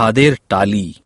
खादेर टाली।